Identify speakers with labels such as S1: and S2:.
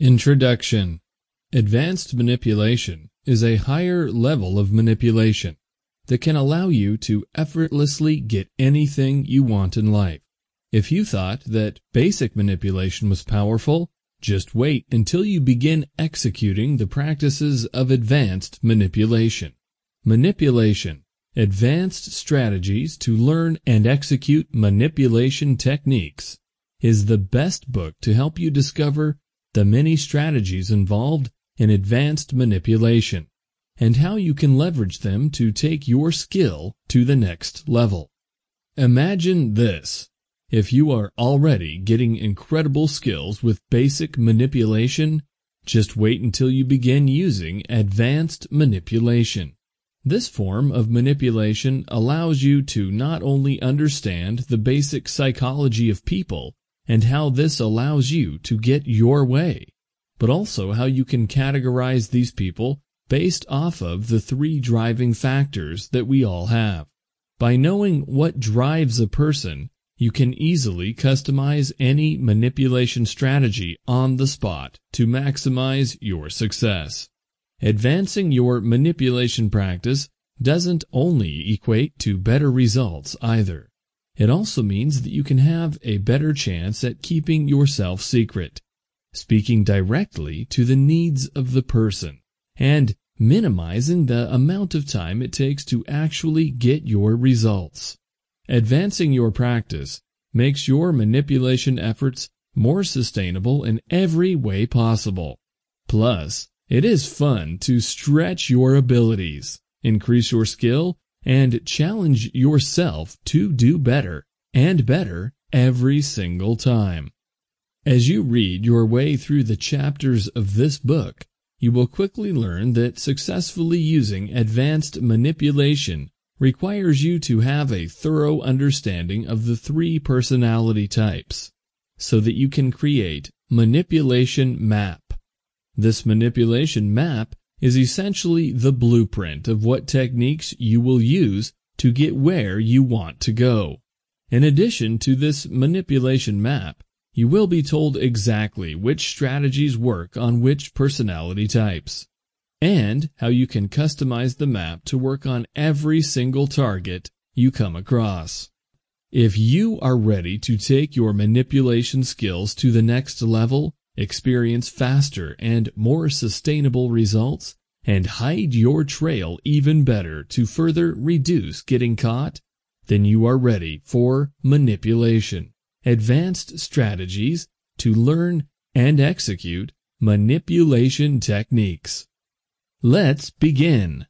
S1: Introduction Advanced manipulation is a higher level of manipulation that can allow you to effortlessly get anything you want in life. If you thought that basic manipulation was powerful, just wait until you begin executing the practices of advanced manipulation. Manipulation Advanced Strategies to Learn and Execute Manipulation Techniques is the best book to help you discover the many strategies involved in advanced manipulation, and how you can leverage them to take your skill to the next level. Imagine this. If you are already getting incredible skills with basic manipulation, just wait until you begin using advanced manipulation. This form of manipulation allows you to not only understand the basic psychology of people, and how this allows you to get your way, but also how you can categorize these people based off of the three driving factors that we all have. By knowing what drives a person, you can easily customize any manipulation strategy on the spot to maximize your success. Advancing your manipulation practice doesn't only equate to better results either. It also means that you can have a better chance at keeping yourself secret, speaking directly to the needs of the person, and minimizing the amount of time it takes to actually get your results. Advancing your practice makes your manipulation efforts more sustainable in every way possible. Plus, it is fun to stretch your abilities, increase your skill, and challenge yourself to do better and better every single time. As you read your way through the chapters of this book, you will quickly learn that successfully using advanced manipulation requires you to have a thorough understanding of the three personality types, so that you can create manipulation map. This manipulation map is essentially the blueprint of what techniques you will use to get where you want to go. In addition to this manipulation map, you will be told exactly which strategies work on which personality types, and how you can customize the map to work on every single target you come across. If you are ready to take your manipulation skills to the next level, experience faster and more sustainable results, and hide your trail even better to further reduce getting caught, then you are ready for manipulation. Advanced strategies to learn and execute manipulation techniques. Let's begin.